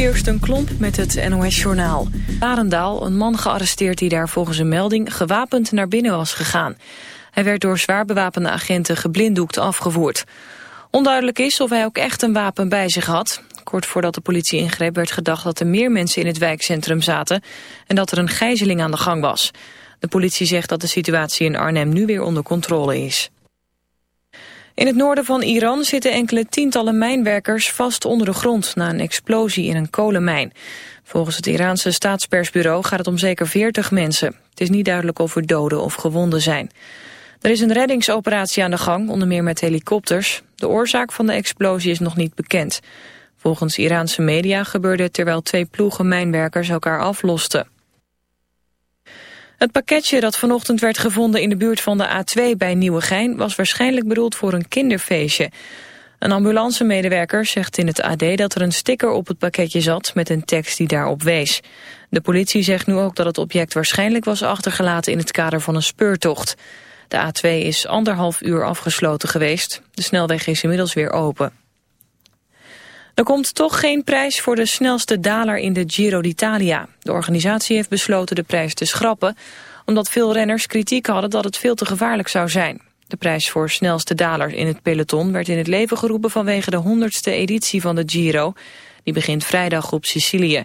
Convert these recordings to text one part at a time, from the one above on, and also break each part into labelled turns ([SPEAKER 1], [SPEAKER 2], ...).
[SPEAKER 1] Kirsten Klomp met het NOS-journaal. Arendaal, een man gearresteerd die daar volgens een melding gewapend naar binnen was gegaan. Hij werd door zwaar bewapende agenten geblinddoekt afgevoerd. Onduidelijk is of hij ook echt een wapen bij zich had. Kort voordat de politie ingreep werd gedacht dat er meer mensen in het wijkcentrum zaten... en dat er een gijzeling aan de gang was. De politie zegt dat de situatie in Arnhem nu weer onder controle is. In het noorden van Iran zitten enkele tientallen mijnwerkers vast onder de grond na een explosie in een kolenmijn. Volgens het Iraanse staatspersbureau gaat het om zeker 40 mensen. Het is niet duidelijk of er doden of gewonden zijn. Er is een reddingsoperatie aan de gang, onder meer met helikopters. De oorzaak van de explosie is nog niet bekend. Volgens Iraanse media gebeurde het terwijl twee ploegen mijnwerkers elkaar aflosten. Het pakketje dat vanochtend werd gevonden in de buurt van de A2 bij Nieuwegein... was waarschijnlijk bedoeld voor een kinderfeestje. Een ambulancemedewerker zegt in het AD dat er een sticker op het pakketje zat... met een tekst die daarop wees. De politie zegt nu ook dat het object waarschijnlijk was achtergelaten... in het kader van een speurtocht. De A2 is anderhalf uur afgesloten geweest. De snelweg is inmiddels weer open. Er komt toch geen prijs voor de snelste daler in de Giro d'Italia. De organisatie heeft besloten de prijs te schrappen... omdat veel renners kritiek hadden dat het veel te gevaarlijk zou zijn. De prijs voor snelste daler in het peloton werd in het leven geroepen... vanwege de 100ste editie van de Giro. Die begint vrijdag op Sicilië.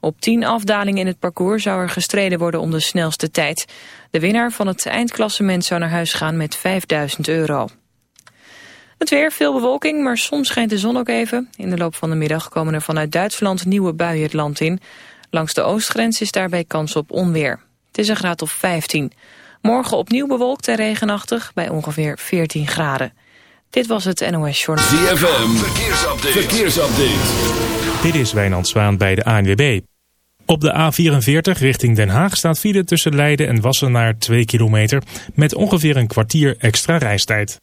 [SPEAKER 1] Op tien afdalingen in het parcours zou er gestreden worden om de snelste tijd. De winnaar van het eindklassement zou naar huis gaan met 5000 euro. Het weer, veel bewolking, maar soms schijnt de zon ook even. In de loop van de middag komen er vanuit Duitsland nieuwe buien het land in. Langs de oostgrens is daarbij kans op onweer. Het is een graad of 15. Morgen opnieuw bewolkt en regenachtig bij ongeveer 14 graden. Dit was het NOS Journal.
[SPEAKER 2] ZFM, verkeersupdate. verkeersupdate.
[SPEAKER 3] Dit is Wijnand Zwaan bij de ANWB. Op de A44 richting Den Haag staat file tussen Leiden en Wassenaar 2 kilometer... met ongeveer een kwartier extra reistijd.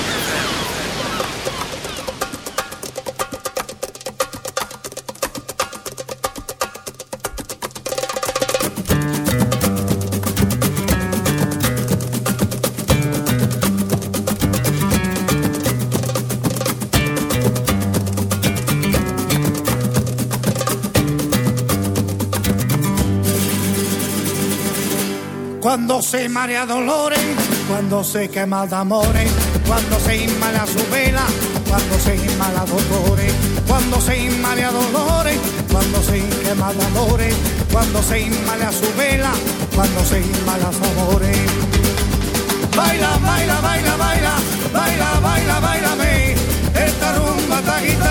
[SPEAKER 4] Cuando se marea dolores, cuando se quema de amores, cuando se inmala su vela, cuando se inmala dolores, cuando se inmala dolores, cuando se quema de amores, cuando se inmala su vela, cuando se inmala su amores. Baila, baila, baila, baila, baila, baila, bailame, esta rumba, esta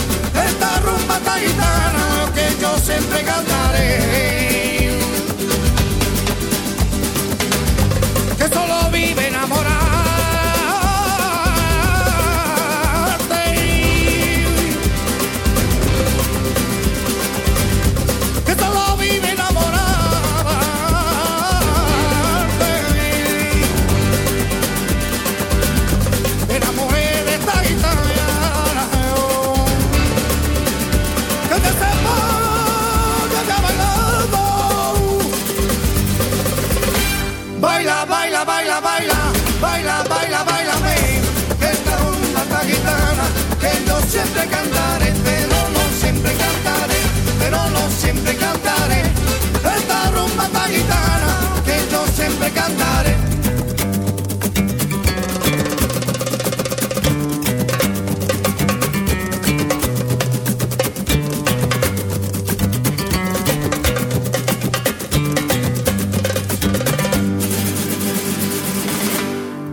[SPEAKER 4] Rumba esta gitana, que yo siempre cantaré.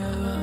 [SPEAKER 5] around.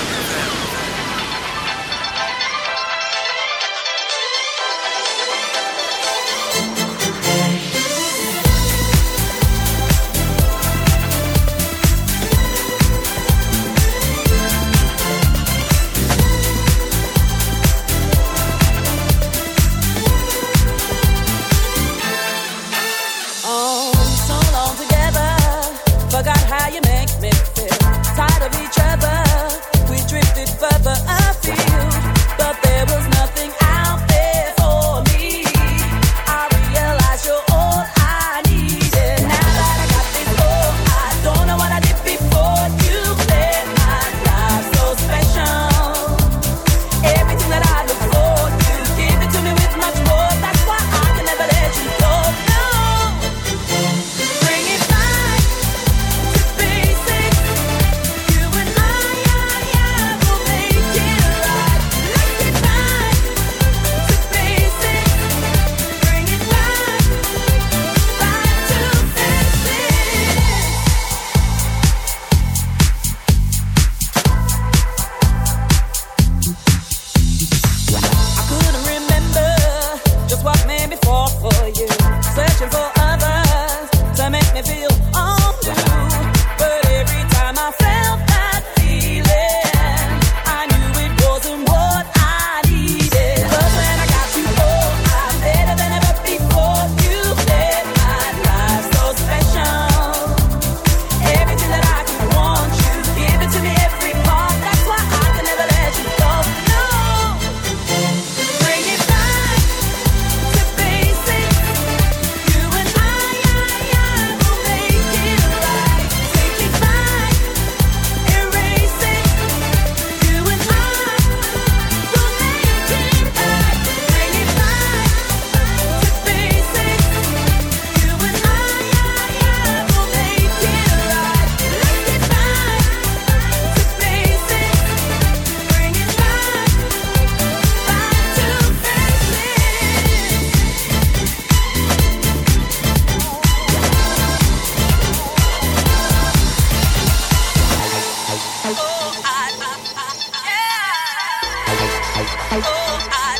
[SPEAKER 6] Oh, I,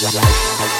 [SPEAKER 6] I, I,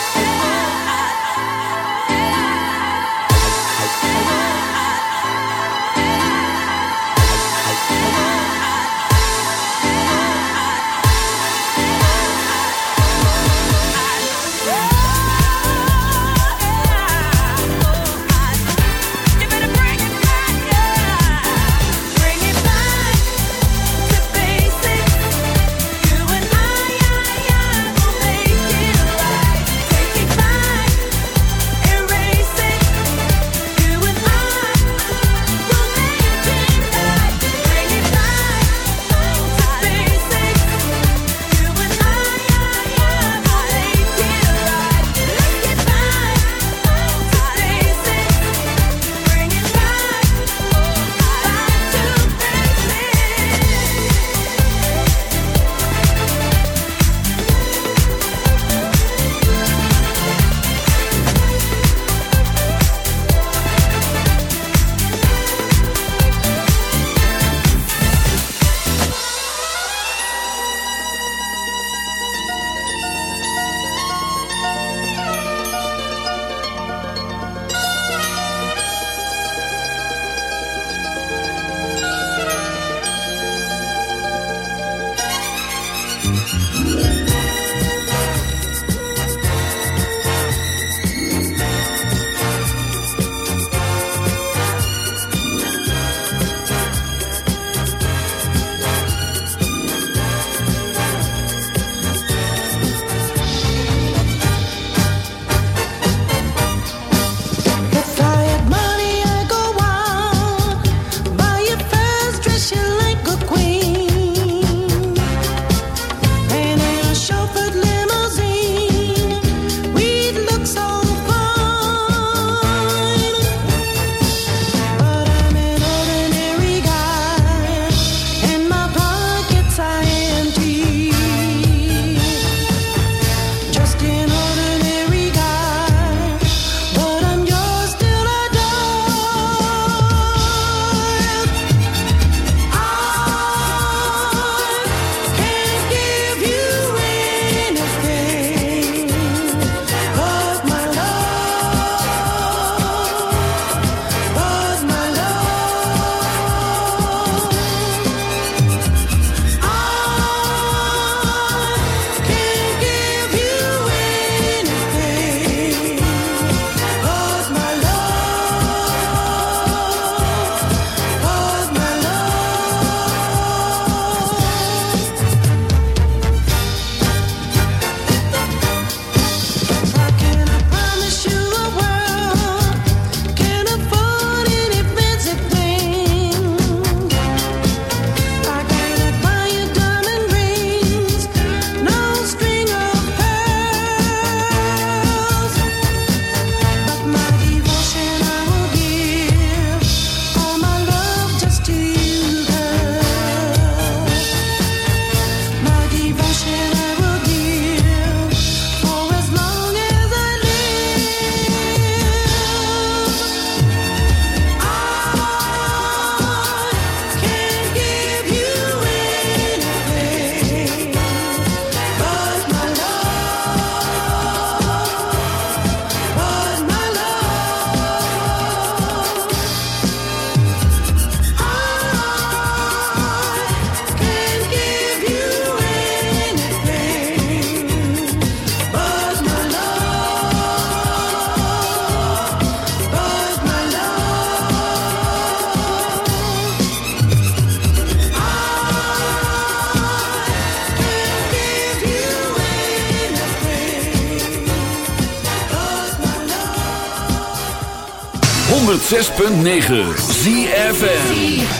[SPEAKER 7] 106.9 ZFM.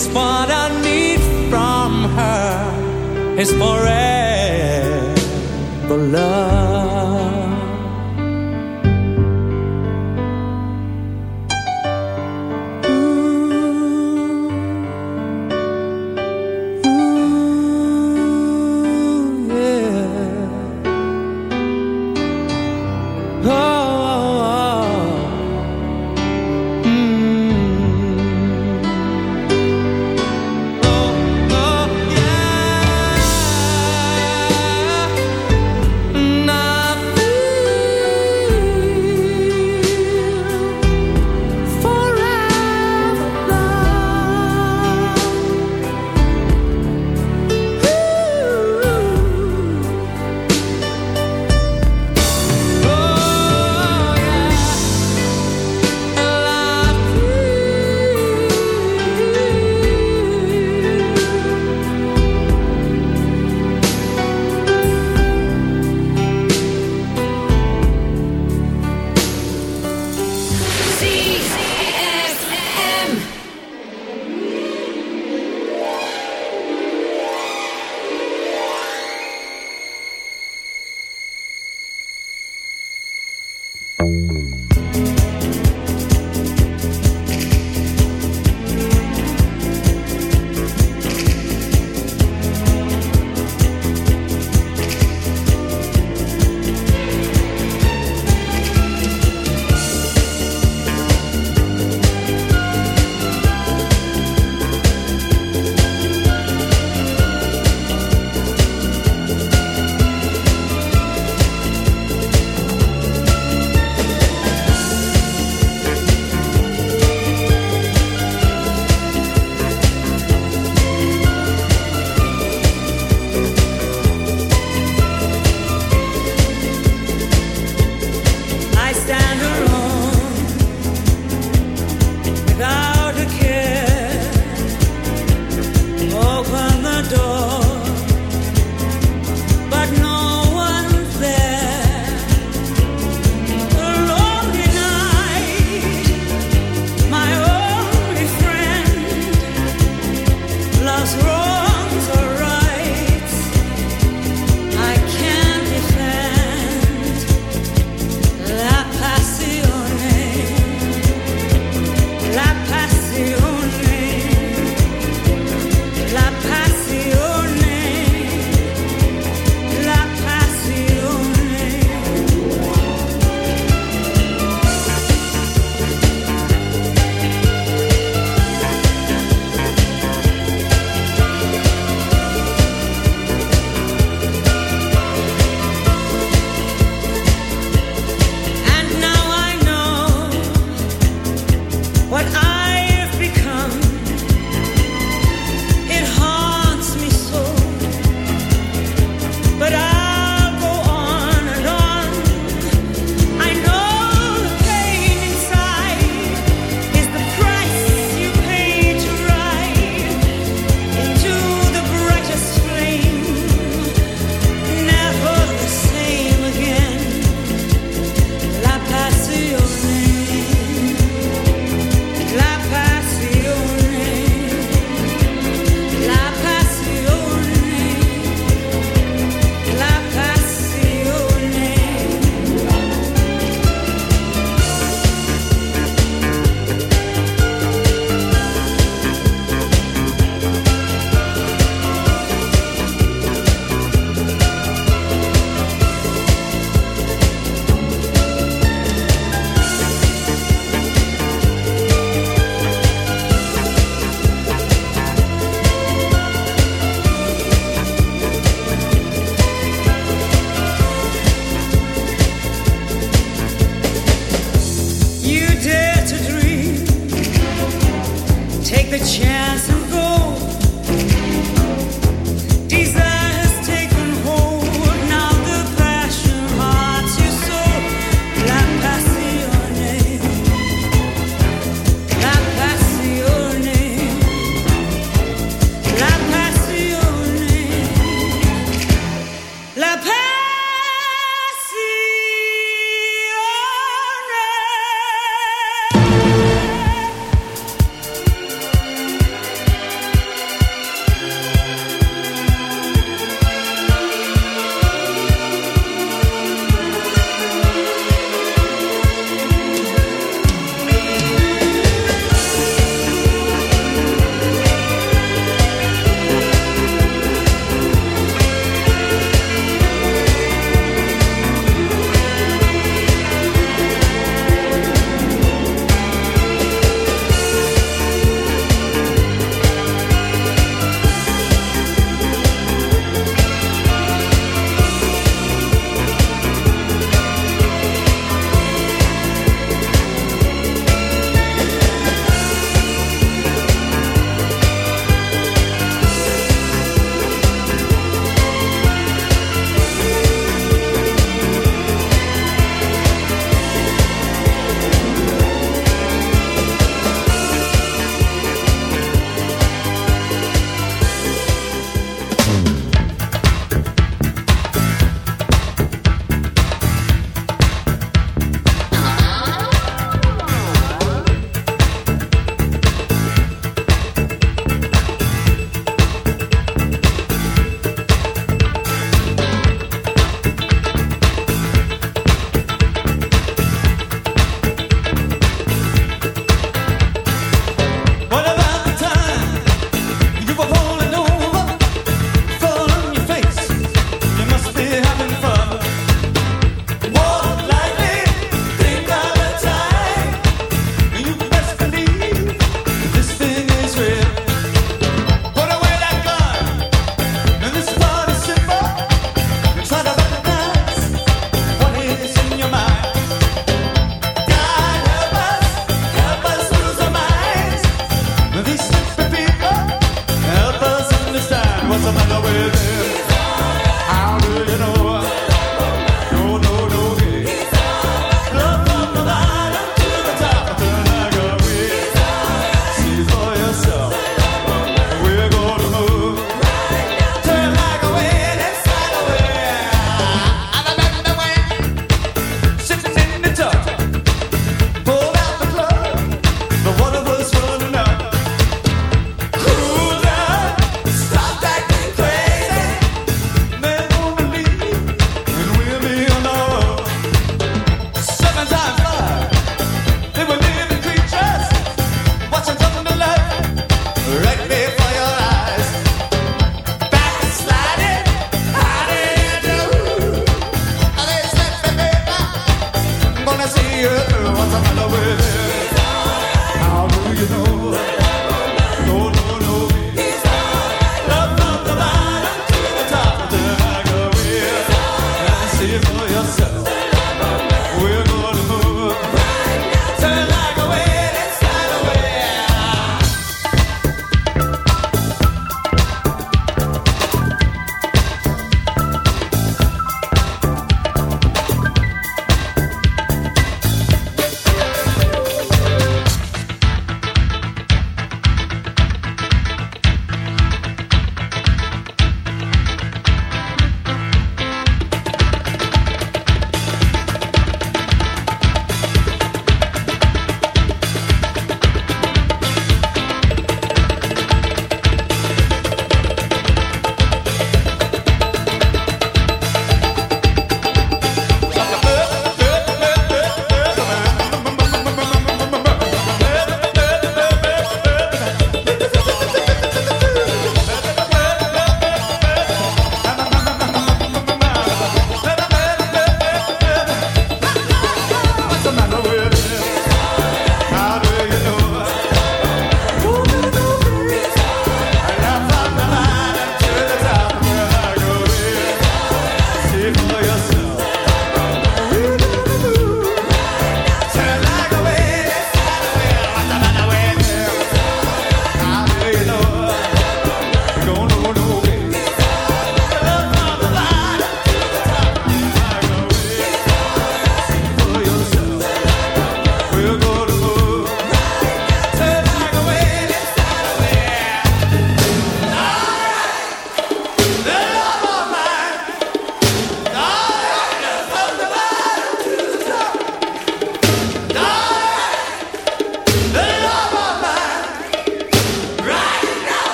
[SPEAKER 5] It's what I need from her. It's forever love.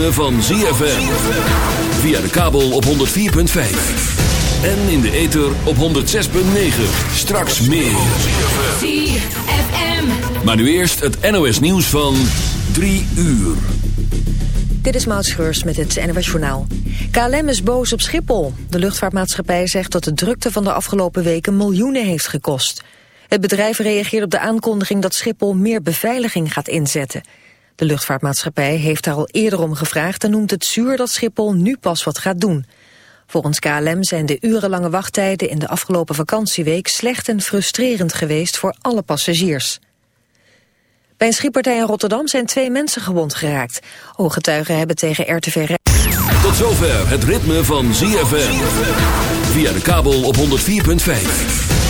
[SPEAKER 8] Ritme van ZFM. Via de kabel op 104.5. En in de ether op 106.9. Straks meer.
[SPEAKER 9] ZFM.
[SPEAKER 8] Maar nu eerst het NOS nieuws van 3 uur.
[SPEAKER 10] Dit is Maud Schreurs met het NWS Journaal. KLM is boos op Schiphol. De luchtvaartmaatschappij zegt dat de drukte van de afgelopen weken miljoenen heeft gekost. Het bedrijf reageert op de aankondiging dat Schiphol meer beveiliging gaat inzetten. De luchtvaartmaatschappij heeft daar al eerder om gevraagd... en noemt het zuur dat Schiphol nu pas wat gaat doen. Volgens KLM zijn de urenlange wachttijden in de afgelopen vakantieweek... slecht en frustrerend geweest voor alle passagiers. Bij een schietpartij in Rotterdam zijn twee mensen gewond geraakt. Ooggetuigen hebben tegen RTV
[SPEAKER 8] Tot zover het ritme van ZFM. Via de kabel op 104.5.